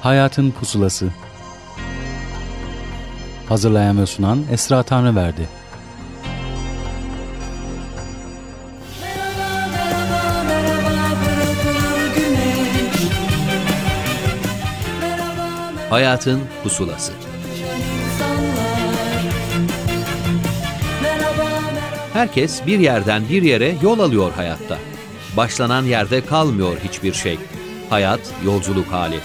Hayatın Pusulası Hazırlayan ve sunan Esra Tanrıverdi Hayatın Pusulası Herkes bir yerden bir yere yol alıyor hayatta. Başlanan yerde kalmıyor hiçbir şey. Hayat yolculuk hali.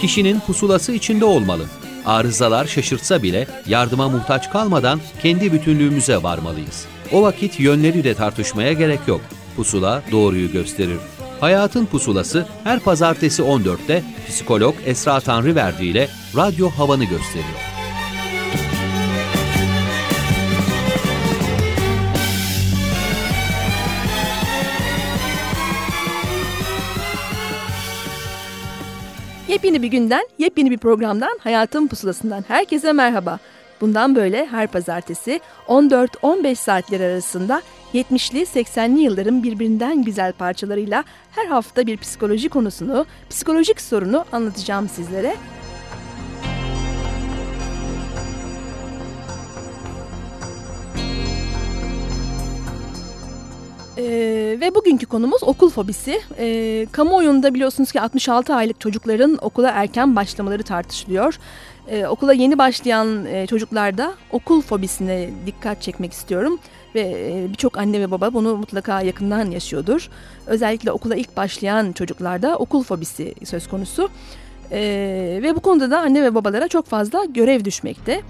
Kişinin pusulası içinde olmalı. Arızalar şaşırtsa bile yardıma muhtaç kalmadan kendi bütünlüğümüze varmalıyız. O vakit yönleri de tartışmaya gerek yok. Pusula doğruyu gösterir. Hayatın Pusulası her pazartesi 14'te psikolog Esra Tanrıverdi ile radyo havanı gösteriyor. Yepyeni bir günden, yepyeni bir programdan, Hayatın Pusulası'ndan herkese merhaba. Bundan böyle her pazartesi 14-15 saatler arasında 70'li 80'li yılların birbirinden güzel parçalarıyla her hafta bir psikoloji konusunu, psikolojik sorunu anlatacağım sizlere. Ee, ve bugünkü konumuz okul fobisi. Ee, kamuoyunda biliyorsunuz ki 66 aylık çocukların okula erken başlamaları tartışılıyor. Ee, okula yeni başlayan e, çocuklarda okul fobisine dikkat çekmek istiyorum. Ve e, birçok anne ve baba bunu mutlaka yakından yaşıyordur. Özellikle okula ilk başlayan çocuklarda okul fobisi söz konusu. Ee, ve bu konuda da anne ve babalara çok fazla görev düşmekte.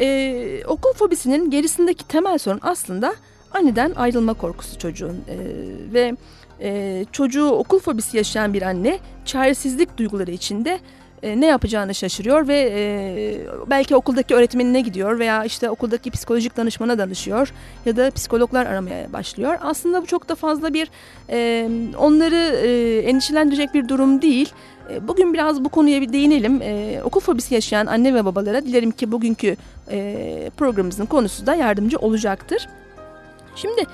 Ee, okul fobisinin gerisindeki temel sorun aslında anneden ayrılma korkusu çocuğun e, ve e, çocuğu okul fobisi yaşayan bir anne çaresizlik duyguları içinde e, ne yapacağını şaşırıyor ve e, belki okuldaki öğretmenine gidiyor veya işte okuldaki psikolojik danışmana danışıyor ya da psikologlar aramaya başlıyor. Aslında bu çok da fazla bir e, onları e, endişelendirecek bir durum değil. Bugün biraz bu konuya bir değinelim. E, okul fobisi yaşayan anne ve babalara dilerim ki bugünkü e, programımızın konusu da yardımcı olacaktır. Şimdi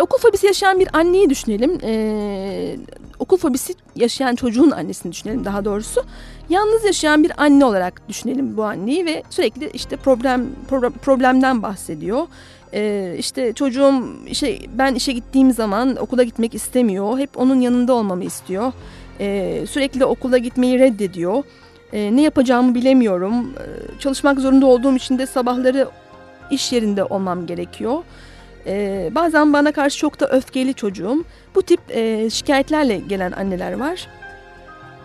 okul fobisi yaşayan bir anneyi düşünelim. Ee, okul fobisi yaşayan çocuğun annesini düşünelim daha doğrusu. Yalnız yaşayan bir anne olarak düşünelim bu anneyi ve sürekli işte problem, problem problemden bahsediyor. Ee, işte çocuğum işte ben işe gittiğim zaman okula gitmek istemiyor. Hep onun yanında olmamı istiyor. Ee, sürekli okula gitmeyi reddediyor. Ee, ne yapacağımı bilemiyorum. Ee, çalışmak zorunda olduğum için de sabahları iş yerinde olmam gerekiyor. Ee, bazen bana karşı çok da öfkeli çocuğum. Bu tip e, şikayetlerle gelen anneler var.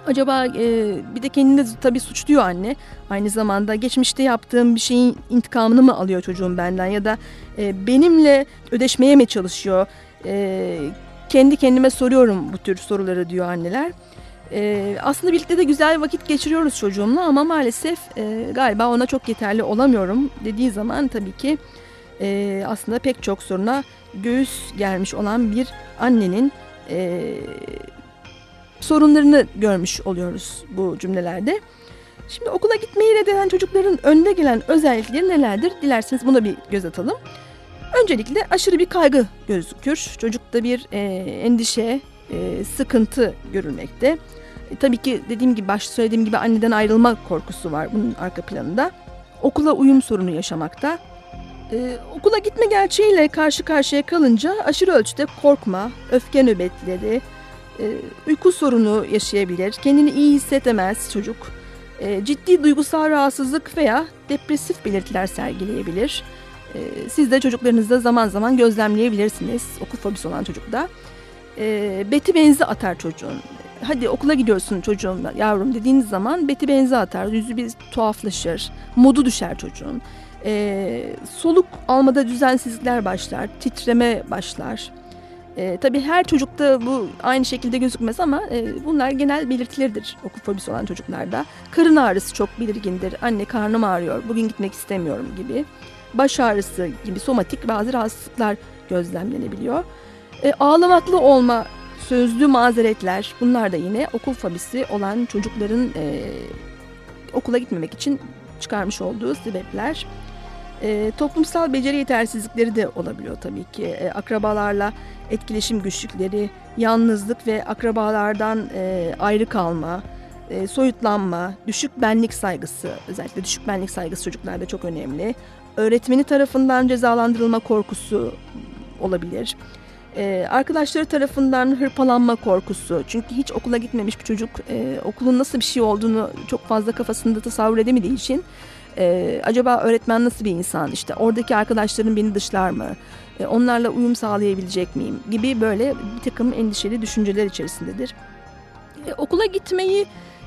Acaba e, bir de kendini tabii suçluyor anne. Aynı zamanda geçmişte yaptığım bir şeyin intikamını mı alıyor çocuğum benden ya da e, benimle ödeşmeye mi çalışıyor? E, kendi kendime soruyorum bu tür soruları diyor anneler. E, aslında birlikte de güzel vakit geçiriyoruz çocuğumla ama maalesef e, galiba ona çok yeterli olamıyorum dediği zaman tabii ki e, aslında pek çok soruna göğüs germiş olan bir annenin e, sorunlarını görmüş oluyoruz bu cümlelerde. Şimdi okula gitmeyi reddeden çocukların önde gelen özellikleri nelerdir? Dilerseniz buna bir göz atalım. Öncelikle aşırı bir kaygı gözükür. Çocukta bir e, endişe, e, sıkıntı görülmekte. E, tabii ki dediğim gibi başta söylediğim gibi anneden ayrılma korkusu var bunun arka planında. Okula uyum sorunu yaşamakta. Ee, okula gitme gerçeğiyle karşı karşıya kalınca aşırı ölçüde korkma, öfke nöbetleri, e, uyku sorunu yaşayabilir, kendini iyi hissedemez çocuk, e, ciddi duygusal rahatsızlık veya depresif belirtiler sergileyebilir. E, siz de çocuklarınızda zaman zaman gözlemleyebilirsiniz okul fobisi olan çocukta. E, beti benzi atar çocuğun. Hadi okula gidiyorsun çocuğum yavrum dediğiniz zaman beti benzi atar, yüzü bir tuhaflaşır, modu düşer çocuğun. E, soluk almada düzensizlikler başlar, titreme başlar. E, tabii her çocukta bu aynı şekilde gözükmez ama e, bunlar genel belirtileridir okul fobisi olan çocuklarda. Karın ağrısı çok belirgindir. Anne karnım ağrıyor, bugün gitmek istemiyorum gibi. Baş ağrısı gibi somatik bazı rahatsızlıklar gözlemlenebiliyor. E, ağlamaklı olma, sözlü mazeretler bunlar da yine okul fobisi olan çocukların e, okula gitmemek için çıkarmış olduğu sebepler. E, toplumsal beceri yetersizlikleri de olabiliyor tabii ki. E, akrabalarla etkileşim güçlükleri, yalnızlık ve akrabalardan e, ayrı kalma, e, soyutlanma, düşük benlik saygısı, özellikle düşük benlik saygısı çocuklarda çok önemli. Öğretmeni tarafından cezalandırılma korkusu olabilir. Ee, arkadaşları tarafından hırpalanma korkusu. Çünkü hiç okula gitmemiş bir çocuk e, okulun nasıl bir şey olduğunu çok fazla kafasında tasavvur edemediği için e, acaba öğretmen nasıl bir insan? İşte oradaki arkadaşlarım beni dışlar mı? E, onlarla uyum sağlayabilecek miyim? Gibi böyle bir takım endişeli düşünceler içerisindedir. E, okula gitmeyi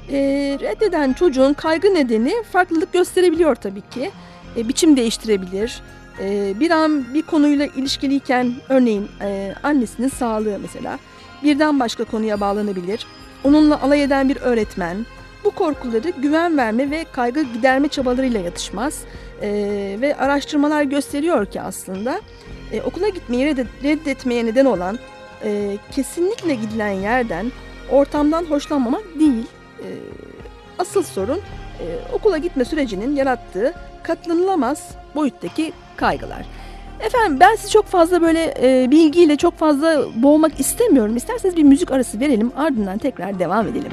e, reddeden çocuğun kaygı nedeni farklılık gösterebiliyor tabii ki. E, biçim değiştirebilir. E, bir an bir konuyla ilişkiliyken örneğin e, annesinin sağlığı mesela birden başka konuya bağlanabilir. Onunla alay eden bir öğretmen bu korkuları güven verme ve kaygı giderme çabalarıyla yatışmaz. E, ve araştırmalar gösteriyor ki aslında e, okula gitmeyi reddetmeye neden olan e, kesinlikle gidilen yerden ortamdan hoşlanmamak değil. E, asıl sorun e, okula gitme sürecinin yarattığı katlanılamaz boyuttaki kaygılar. Efendim ben sizi çok fazla böyle e, bilgiyle çok fazla boğmak istemiyorum. İsterseniz bir müzik arası verelim ardından tekrar devam edelim.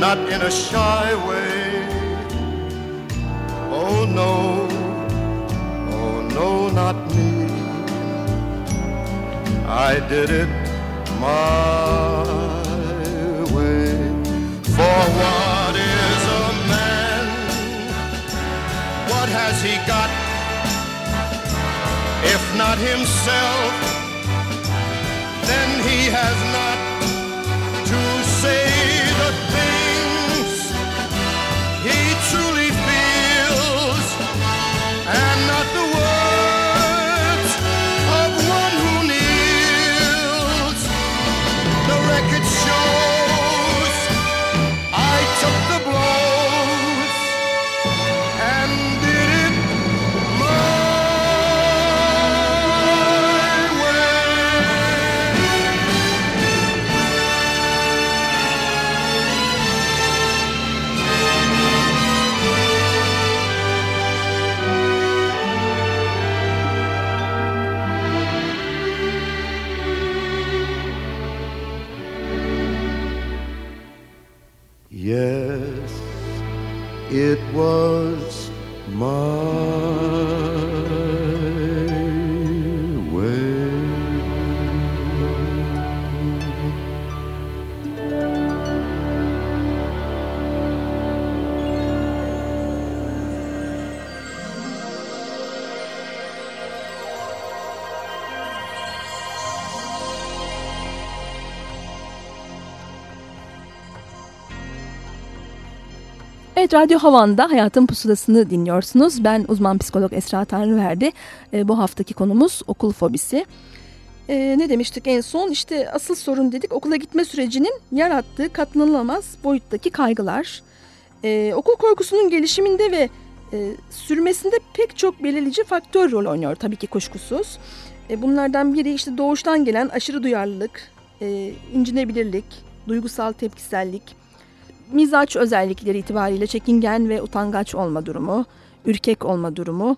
not in a shy way. Oh no, oh no, not me. I did it my way. For what is a man? What has he got? If not himself, then he has not Evet Radyo Havan'da Hayatın Pusulası'nı dinliyorsunuz. Ben uzman psikolog Esra Tanrıverdi. E, bu haftaki konumuz okul fobisi. E, ne demiştik en son? İşte asıl sorun dedik okula gitme sürecinin yarattığı katlanılamaz boyuttaki kaygılar. E, okul korkusunun gelişiminde ve e, sürmesinde pek çok belirleyici faktör rol oynuyor tabii ki kuşkusuz. E, bunlardan biri işte doğuştan gelen aşırı duyarlılık, e, incinebilirlik, duygusal tepkisellik, mizaç özellikleri itibariyle çekingen ve utangaç olma durumu, ürkek olma durumu,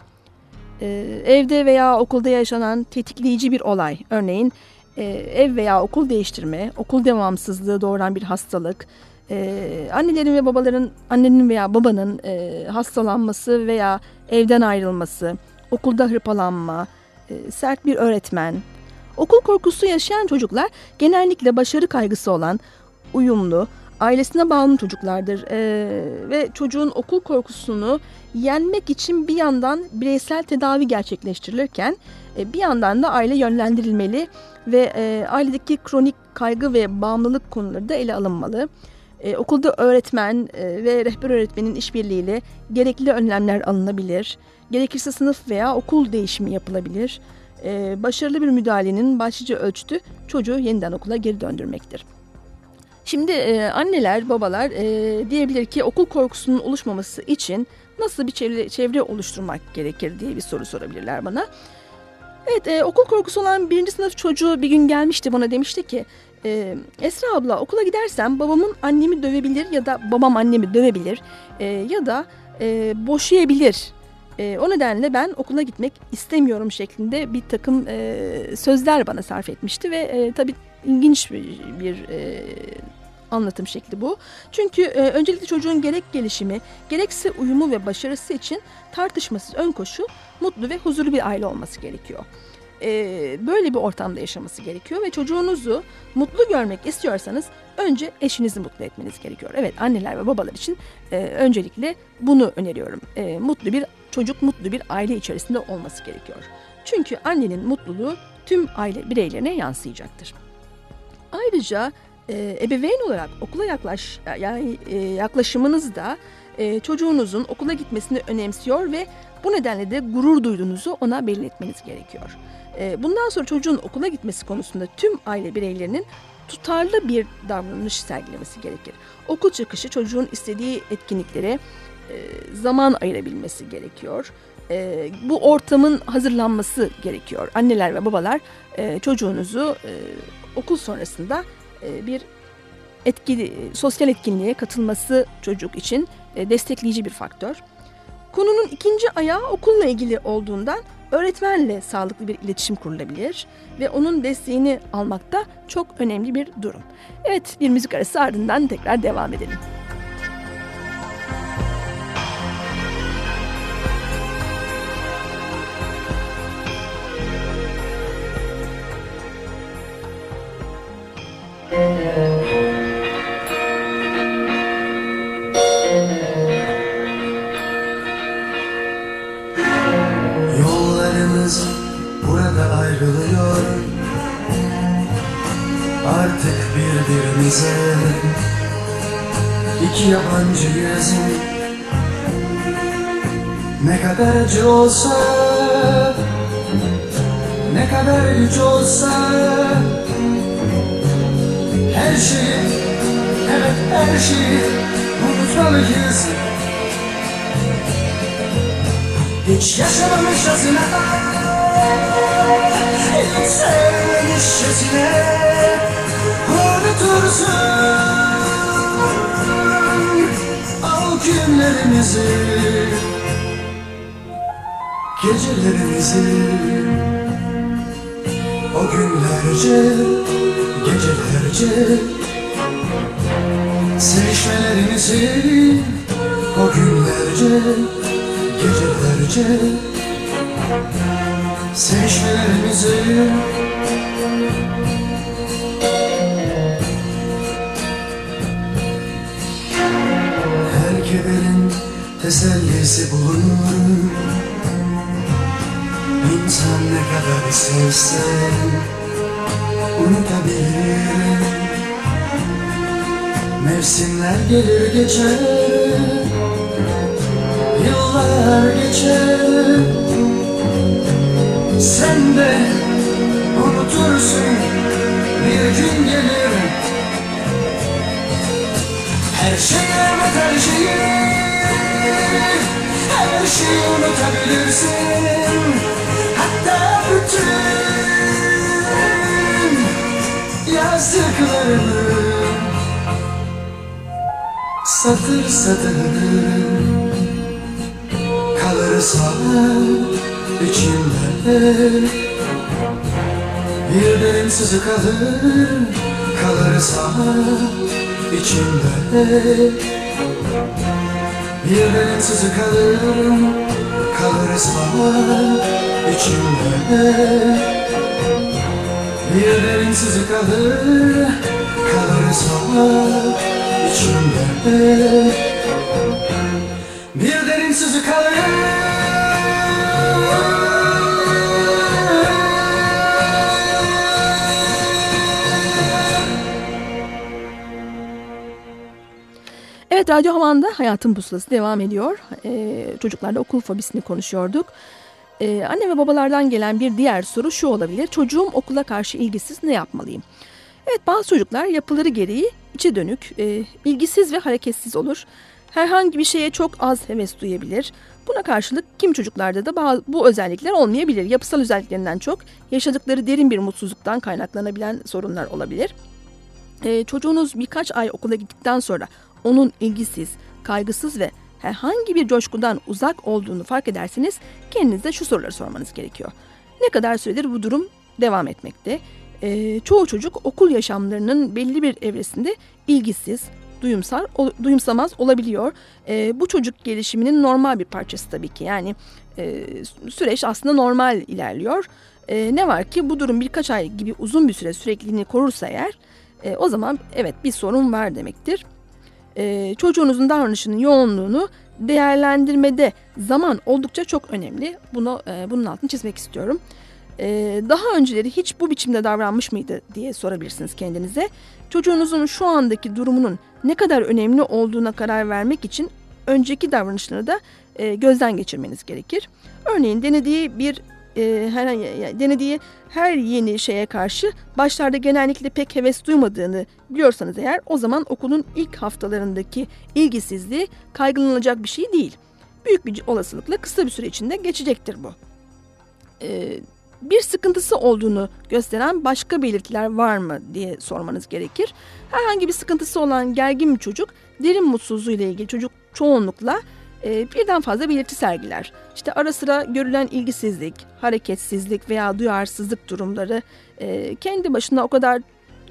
ee, evde veya okulda yaşanan tetikleyici bir olay, örneğin e, ev veya okul değiştirme, okul devamsızlığı doğuran bir hastalık, e, annelerin ve babaların, annenin veya babanın e, hastalanması veya evden ayrılması, okulda hırpalanma, e, sert bir öğretmen. Okul korkusu yaşayan çocuklar genellikle başarı kaygısı olan, uyumlu, ailesine bağlı çocuklardır Ee, ve çocuğun okul korkusunu yenmek için bir yandan bireysel tedavi gerçekleştirilirken e, bir yandan da aile yönlendirilmeli ve e, ailedeki kronik kaygı ve bağımlılık konuları da ele alınmalı. E, okulda öğretmen e, ve rehber öğretmenin işbirliğiyle gerekli önlemler alınabilir. Gerekirse sınıf veya okul değişimi yapılabilir. E, başarılı bir müdahalenin başlıca ölçütü çocuğu yeniden okula geri döndürmektir. Şimdi e, anneler, babalar e, diyebilir ki okul korkusunun oluşmaması için nasıl bir çevre, çevre oluşturmak gerekir diye bir soru sorabilirler bana. Evet, e, okul korkusu olan birinci sınıf çocuğu bir gün gelmişti bana demişti ki e, Esra abla okula gidersem babamın annemi dövebilir ya da babam annemi dövebilir e, ya da e, boşayabilir. E, o nedenle ben okula gitmek istemiyorum şeklinde bir takım e, sözler bana sarf etmişti ve e, tabii ilginç bir, bir e, anlatım şekli bu. Çünkü e, öncelikle çocuğun gerek gelişimi, gerekse uyumu ve başarısı için tartışmasız ön koşu mutlu ve huzurlu bir aile olması gerekiyor. E, böyle bir ortamda yaşaması gerekiyor ve çocuğunuzu mutlu görmek istiyorsanız önce eşinizi mutlu etmeniz gerekiyor. Evet anneler ve babalar için e, öncelikle bunu öneriyorum. E, mutlu bir çocuk mutlu bir aile içerisinde olması gerekiyor. Çünkü annenin mutluluğu tüm aile bireylerine yansıyacaktır. Ayrıca e, ebeveyn olarak okula yaklaş yani e, yaklaşımınızda e, çocuğunuzun okula gitmesini önemsiyor ve bu nedenle de gurur duyduğunuzu ona belli etmeniz gerekiyor. E, bundan sonra çocuğun okula gitmesi konusunda tüm aile bireylerinin tutarlı bir davranış sergilemesi gerekir. Okul çıkışı çocuğun istediği etkinliklere e, zaman ayırabilmesi gerekiyor. E, bu ortamın hazırlanması gerekiyor. Anneler ve babalar e, çocuğunuzu e, okul sonrasında e, bir etkili sosyal etkinliğe katılması çocuk için e, destekleyici bir faktör. Konunun ikinci ayağı okulla ilgili olduğundan öğretmenle sağlıklı bir iletişim kurulabilir ve onun desteğini almak da çok önemli bir durum. Evet bir müzik arası ardından tekrar devam edelim. Yollarımız burada ayrılıyor. Artık birbirimize iki yabancıyız Ne kadar acı olsa Ne kadar güç olsa her şeyi. Evet her şeyi Unutmalıyız. Hiç yaşamamışçasına Hiç sevmemişçasına Unutursun Al günlerimizi Gecelerimizi. O günlerce Gecelerce Sevişmelerimizi O günlerce Gecelerce Sevişmelerimizi Her kederin tesellisi bulunur. İnsan ne kadar sevse Unutabilir Mevsimler gelir geçer Yıllar geçer. Sen de unutursun Bir gün gelir. Her şeyi evet her şeyi Her şeyi unutabilirsin. Hatta bütün Yazdıklarını Satır satır Kalırsa içimde. Bir derin sızı kalır Kalırsa içimde. Bir derin sızı kalır Kalırsa içimde. Bir derin sızı kalır Kalırsa içimde Bir derin sızı kalır Evet Radyo Havan'da Hayatın Pusulası devam ediyor. Ee, çocuklarla okul fobisini konuşuyorduk. Ee, anne ve babalardan gelen bir diğer soru şu olabilir. Çocuğum okula karşı ilgisiz ne yapmalıyım? Evet bazı çocuklar yapıları gereği içe dönük, e, ilgisiz ve hareketsiz olur. Herhangi bir şeye çok az heves duyabilir. Buna karşılık kim çocuklarda da bu özellikler olmayabilir. Yapısal özelliklerinden çok yaşadıkları derin bir mutsuzluktan kaynaklanabilen sorunlar olabilir. Ee, çocuğunuz birkaç ay okula gittikten sonra onun ilgisiz, kaygısız ve herhangi bir coşkudan uzak olduğunu fark ederseniz kendinize şu soruları sormanız gerekiyor. Ne kadar süredir bu durum devam etmekte? Ee, çoğu çocuk okul yaşamlarının belli bir evresinde ilgisiz, duyumsal, ol- duyumsamaz olabiliyor. Ee, bu çocuk gelişiminin normal bir parçası tabii ki. Yani e, süreç aslında normal ilerliyor. Ee, ne var ki bu durum birkaç ay gibi uzun bir süre sürekliliğini korursa eğer e, o zaman evet bir sorun var demektir. E, çocuğunuzun davranışının yoğunluğunu değerlendirmede zaman oldukça çok önemli. Bunu e, bunun altını çizmek istiyorum. E, daha önceleri hiç bu biçimde davranmış mıydı diye sorabilirsiniz kendinize. Çocuğunuzun şu andaki durumunun ne kadar önemli olduğuna karar vermek için önceki davranışları da e, gözden geçirmeniz gerekir. Örneğin denediği bir e, her denediği her yeni şeye karşı başlarda genellikle pek heves duymadığını biliyorsanız eğer o zaman okulun ilk haftalarındaki ilgisizliği kaygılanacak bir şey değil. Büyük bir olasılıkla kısa bir süre içinde geçecektir bu. Ee, bir sıkıntısı olduğunu gösteren başka belirtiler var mı diye sormanız gerekir. Herhangi bir sıkıntısı olan gergin bir çocuk derin mutsuzluğu ile ilgili çocuk çoğunlukla e, birden fazla belirti sergiler. İşte ara sıra görülen ilgisizlik, hareketsizlik veya duyarsızlık durumları e, kendi başına o kadar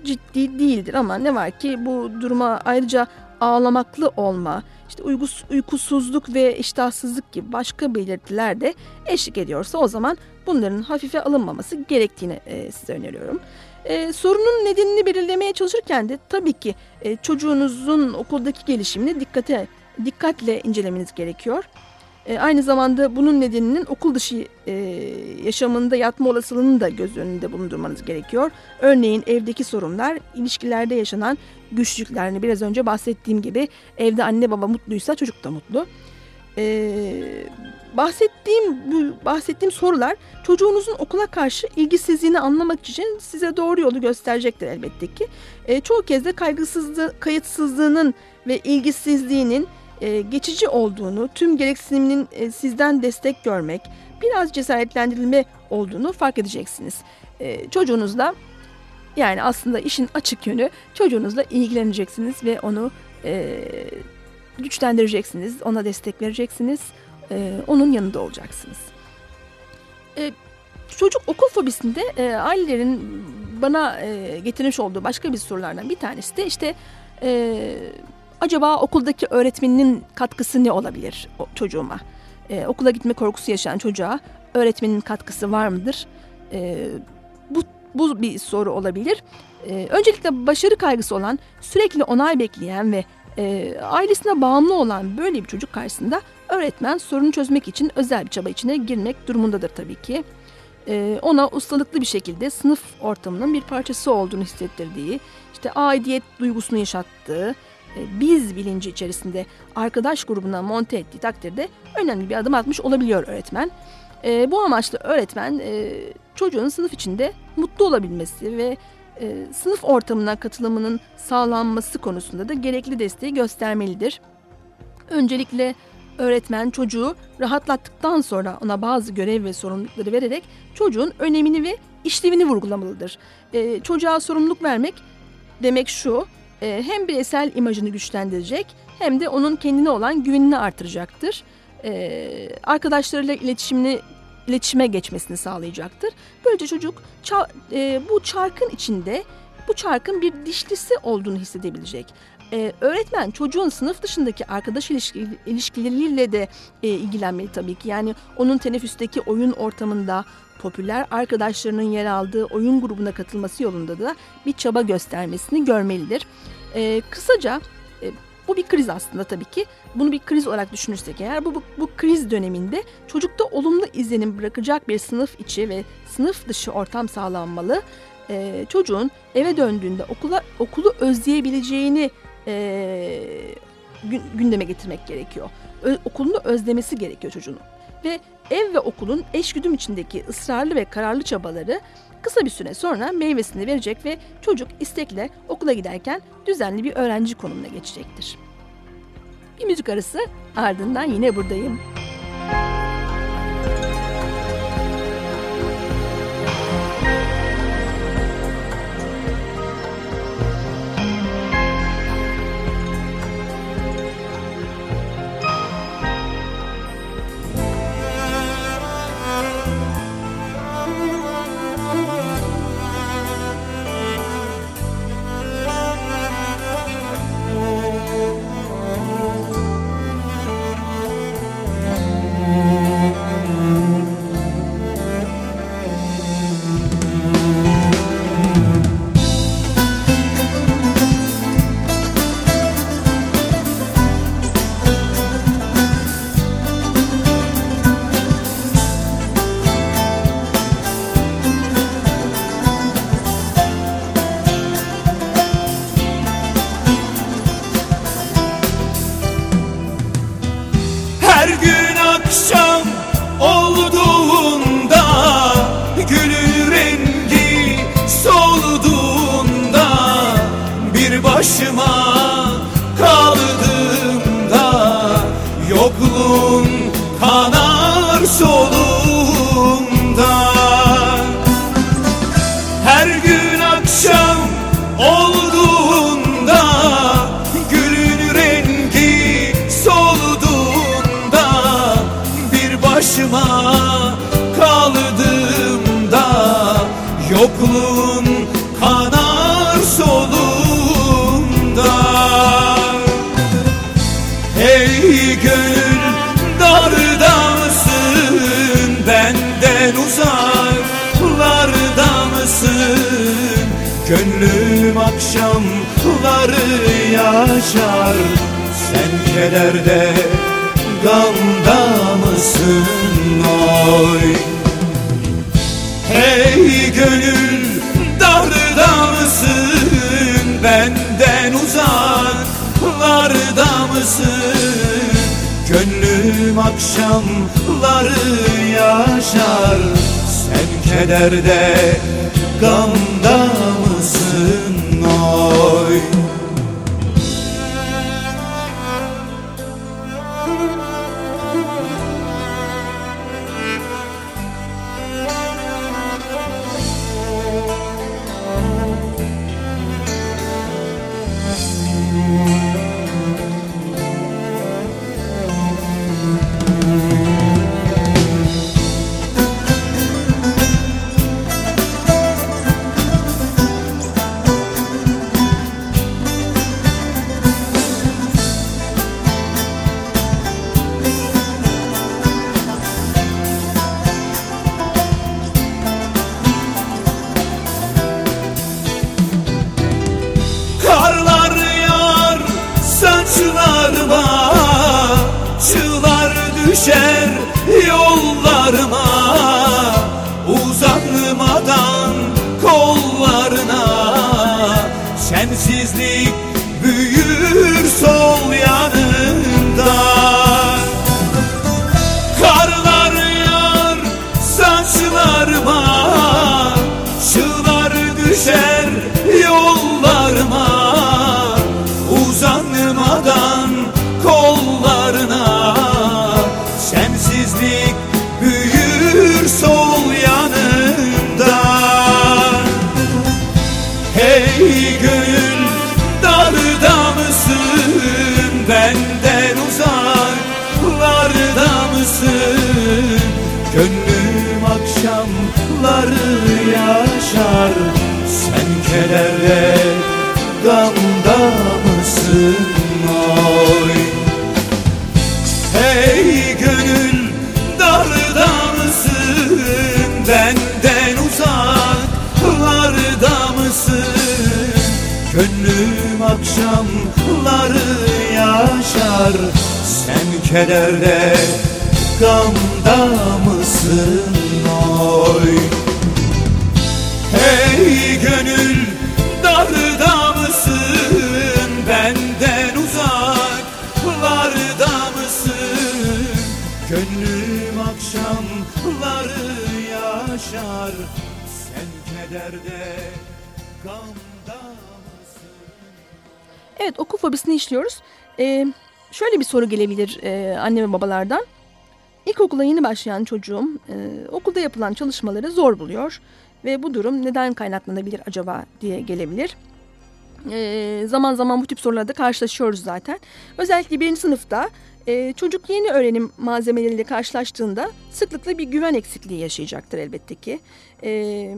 ciddi değildir ama ne var ki bu duruma ayrıca ağlamaklı olma, işte uykusuzluk ve iştahsızlık gibi başka belirtiler de eşlik ediyorsa o zaman bunların hafife alınmaması gerektiğini e, size öneriyorum. E, sorunun nedenini belirlemeye çalışırken de tabii ki e, çocuğunuzun okuldaki gelişimini dikkate dikkatle incelemeniz gerekiyor. E, aynı zamanda bunun nedeninin okul dışı e, yaşamında yatma olasılığını da göz önünde bulundurmanız gerekiyor. Örneğin evdeki sorunlar, ilişkilerde yaşanan güçlüklerini biraz önce bahsettiğim gibi evde anne baba mutluysa çocuk da mutlu. E, bahsettiğim bu bahsettiğim sorular çocuğunuzun okula karşı ilgisizliğini anlamak için size doğru yolu gösterecektir elbette ki. E, çoğu kez de kaygısızlığı, kayıtsızlığının ve ilgisizliğinin e, geçici olduğunu, tüm gereksiniminin e, sizden destek görmek, biraz cesaretlendirilme olduğunu fark edeceksiniz. E, çocuğunuzla yani aslında işin açık yönü çocuğunuzla ilgileneceksiniz ve onu e, güçlendireceksiniz, ona destek vereceksiniz, e, onun yanında olacaksınız. E, çocuk okul fobisinde e, ailelerin bana e, getirmiş olduğu başka bir sorulardan bir tanesi de işte e, acaba okuldaki öğretmeninin katkısı ne olabilir o çocuğuma? E, okula gitme korkusu yaşayan çocuğa öğretmenin katkısı var mıdır? E, bu, bu bir soru olabilir. E, öncelikle başarı kaygısı olan, sürekli onay bekleyen ve e, ailesine bağımlı olan böyle bir çocuk karşısında öğretmen sorunu çözmek için özel bir çaba içine girmek durumundadır tabii ki. E, ona ustalıklı bir şekilde sınıf ortamının bir parçası olduğunu hissettirdiği, işte aidiyet duygusunu yaşattığı, biz bilinci içerisinde arkadaş grubuna monte ettiği takdirde önemli bir adım atmış olabiliyor öğretmen. E, bu amaçla öğretmen e, çocuğun sınıf içinde mutlu olabilmesi ve e, sınıf ortamına katılımının sağlanması konusunda da gerekli desteği göstermelidir. Öncelikle öğretmen çocuğu rahatlattıktan sonra ona bazı görev ve sorumlulukları vererek çocuğun önemini ve işlevini vurgulamalıdır. E, çocuğa sorumluluk vermek demek şu, e, hem bireysel imajını güçlendirecek hem de onun kendine olan güvenini artıracaktır. E, arkadaşlarıyla iletişimini iletişime geçmesini sağlayacaktır. Böylece çocuk e, bu çarkın içinde bu çarkın bir dişlisi olduğunu hissedebilecek. Ee, öğretmen çocuğun sınıf dışındaki arkadaş ilişki, ilişkileriyle de e, ilgilenmeli tabii ki. Yani onun teneffüsteki oyun ortamında popüler arkadaşlarının yer aldığı oyun grubuna katılması yolunda da bir çaba göstermesini görmelidir. Ee, kısaca e, bu bir kriz aslında tabii ki. Bunu bir kriz olarak düşünürsek eğer bu, bu, bu kriz döneminde çocukta olumlu izlenim bırakacak bir sınıf içi ve sınıf dışı ortam sağlanmalı. Ee, çocuğun eve döndüğünde okula okulu özleyebileceğini e, gündeme getirmek gerekiyor. Ö, okulunu özlemesi gerekiyor çocuğun. Ve ev ve okulun eşgüdüm içindeki ısrarlı ve kararlı çabaları kısa bir süre sonra meyvesini verecek ve çocuk istekle okula giderken düzenli bir öğrenci konumuna geçecektir. Bir müzik arası ardından yine buradayım. akşamları yaşar Sen kederde gamda mısın oy? Hey gönül darda mısın? Benden uzaklarda mısın? Gönlüm akşamları yaşar. Sen kederde gamda mısın oy akşamları yaşar. Sen kederde gamda mısın oy? Hey gönül darda mısın? Benden uzaklarda mısın? Gönlüm akşamları yaşar. Sen kederde Evet okul fobisini işliyoruz. Ee, şöyle bir soru gelebilir e, anne ve babalardan. İlkokula yeni başlayan çocuğum e, okulda yapılan çalışmaları zor buluyor. Ve bu durum neden kaynaklanabilir acaba diye gelebilir. E, zaman zaman bu tip sorularda karşılaşıyoruz zaten. Özellikle birinci sınıfta e, çocuk yeni öğrenim malzemeleriyle karşılaştığında sıklıkla bir güven eksikliği yaşayacaktır elbette ki. E,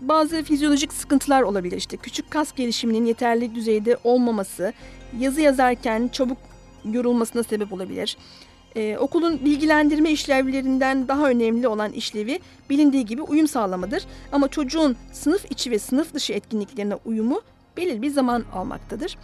bazı fizyolojik sıkıntılar olabilir işte küçük kas gelişiminin yeterli düzeyde olmaması, yazı yazarken çabuk yorulmasına sebep olabilir. Ee, okulun bilgilendirme işlevlerinden daha önemli olan işlevi bilindiği gibi uyum sağlamadır. Ama çocuğun sınıf içi ve sınıf dışı etkinliklerine uyumu belirli bir zaman almaktadır.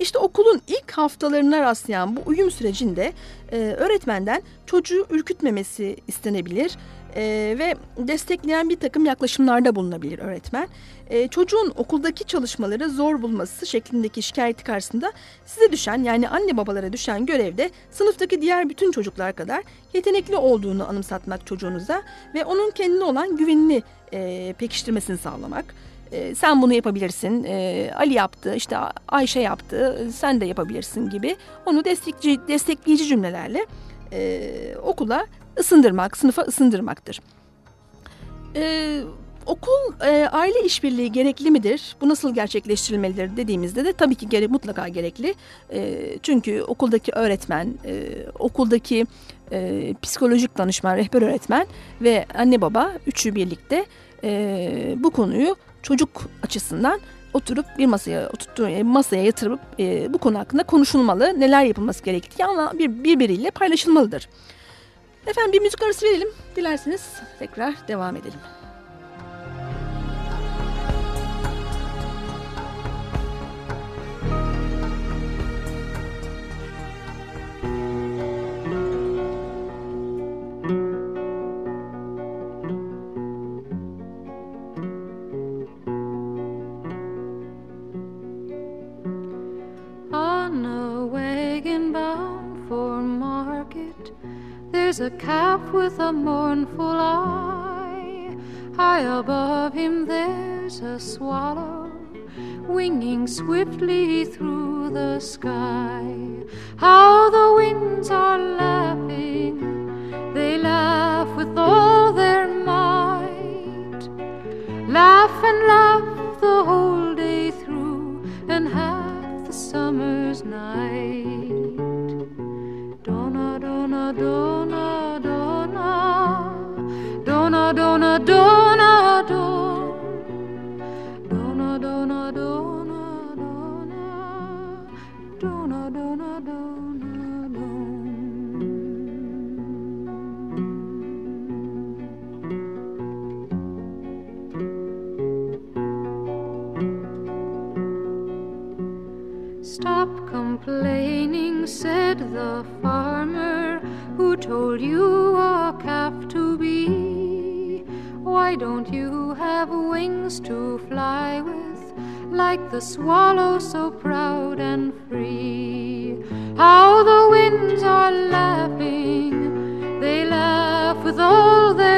İşte okulun ilk haftalarına rastlayan bu uyum sürecinde e, öğretmenden çocuğu ürkütmemesi istenebilir e, ve destekleyen bir takım yaklaşımlarda bulunabilir öğretmen. E, çocuğun okuldaki çalışmaları zor bulması şeklindeki şikayeti karşısında size düşen yani anne babalara düşen görevde sınıftaki diğer bütün çocuklar kadar yetenekli olduğunu anımsatmak çocuğunuza ve onun kendine olan güvenini e, pekiştirmesini sağlamak. E, sen bunu yapabilirsin, e, Ali yaptı, işte Ayşe yaptı, sen de yapabilirsin gibi onu destekleyici, destekleyici cümlelerle e, okula ısındırmak, sınıfa ısındırmaktır. E, okul e, aile işbirliği gerekli midir? Bu nasıl gerçekleştirilmelidir dediğimizde de tabii ki gere, mutlaka gerekli. E, çünkü okuldaki öğretmen, e, okuldaki e, psikolojik danışman, rehber öğretmen ve anne baba üçü birlikte e, bu konuyu çocuk açısından oturup bir masaya oturttuğu masaya yatırıp e, bu konu hakkında konuşulmalı. Neler yapılması gerektiği ama bir, birbiriyle paylaşılmalıdır. Efendim bir müzik arası verelim. Dilerseniz tekrar devam edelim. With a mournful eye. High above him, there's a swallow winging swiftly through the sky. How the winds are laughing, Stop complaining, said the farmer who told you a calf to be. Why don't you have wings to fly with, like the swallow so proud and free? How the winds are laughing, they laugh with all their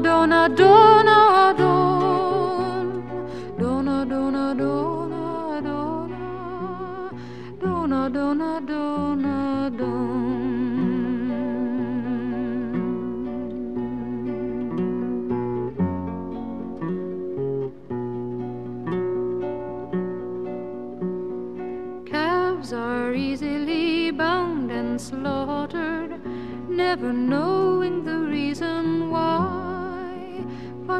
Dona, dona, don, dona, dona, dona, dona, dona, dona, Adon, Adon. Calves are easily bound and slaughtered, never know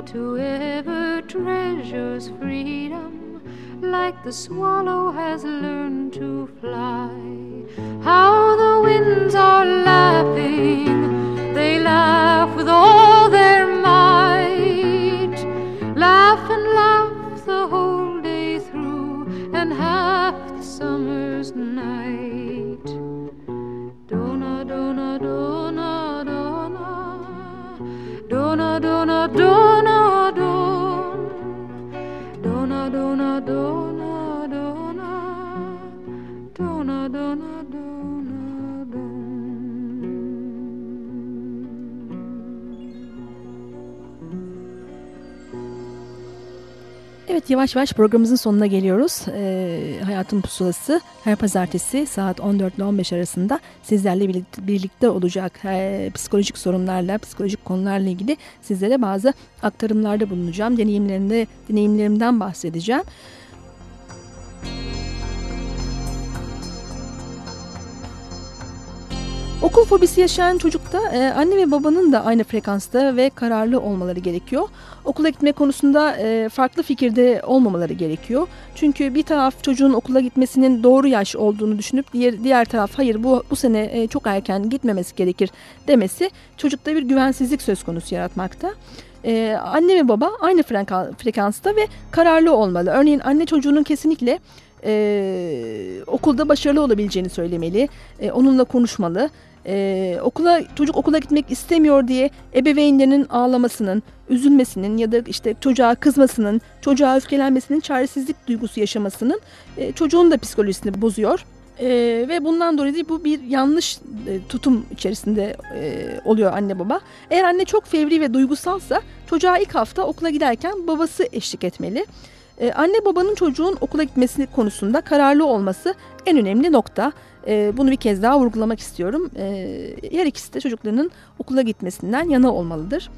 Whoever treasures freedom, like the swallow has learned to fly. Yavaş yavaş programımızın sonuna geliyoruz. Ee, Hayatın Pusulası her pazartesi saat 14 ile 15 arasında sizlerle birlikte, birlikte olacak. Ee, psikolojik sorunlarla, psikolojik konularla ilgili sizlere bazı aktarımlarda bulunacağım. Deneyimlerinde, deneyimlerimden bahsedeceğim. Okul fobisi yaşayan çocukta e, anne ve babanın da aynı frekansta ve kararlı olmaları gerekiyor. Okula gitme konusunda e, farklı fikirde olmamaları gerekiyor. Çünkü bir taraf çocuğun okula gitmesinin doğru yaş olduğunu düşünüp diğer diğer taraf hayır bu bu sene e, çok erken gitmemesi gerekir demesi çocukta bir güvensizlik söz konusu yaratmakta. Ee, anne ve baba aynı freka- frekansta ve kararlı olmalı. Örneğin anne çocuğunun kesinlikle e, okulda başarılı olabileceğini söylemeli, e, onunla konuşmalı. E, okula çocuk okula gitmek istemiyor diye ebeveynlerinin ağlamasının, üzülmesinin ya da işte çocuğa kızmasının, çocuğa öfkelenmesinin, çaresizlik duygusu yaşamasının e, çocuğun da psikolojisini bozuyor. E, ve bundan dolayı bu bir yanlış e, tutum içerisinde e, oluyor anne baba. Eğer anne çok fevri ve duygusalsa çocuğa ilk hafta okula giderken babası eşlik etmeli. Ee, anne babanın çocuğun okula gitmesi konusunda kararlı olması en önemli nokta. Ee, bunu bir kez daha vurgulamak istiyorum. Ee, her ikisi de çocuklarının okula gitmesinden yana olmalıdır.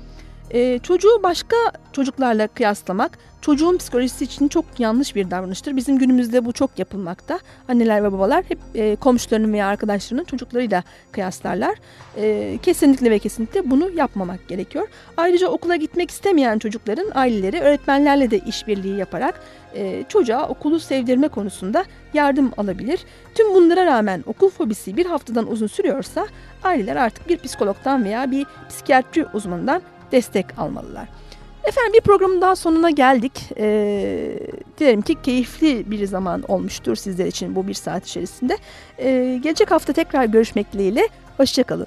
Ee, çocuğu başka çocuklarla kıyaslamak çocuğun psikolojisi için çok yanlış bir davranıştır. Bizim günümüzde bu çok yapılmakta. Anneler ve babalar hep e, komşularının veya arkadaşlarının çocuklarıyla kıyaslarlar. E, kesinlikle ve kesinlikle bunu yapmamak gerekiyor. Ayrıca okula gitmek istemeyen çocukların aileleri öğretmenlerle de işbirliği yaparak e, çocuğa okulu sevdirme konusunda yardım alabilir. Tüm bunlara rağmen okul fobisi bir haftadan uzun sürüyorsa aileler artık bir psikologdan veya bir psikiyatri uzmanından destek almalılar. Efendim bir programın daha sonuna geldik. Ee, dilerim ki keyifli bir zaman olmuştur sizler için bu bir saat içerisinde. Ee, gelecek hafta tekrar görüşmek dileğiyle. Hoşçakalın.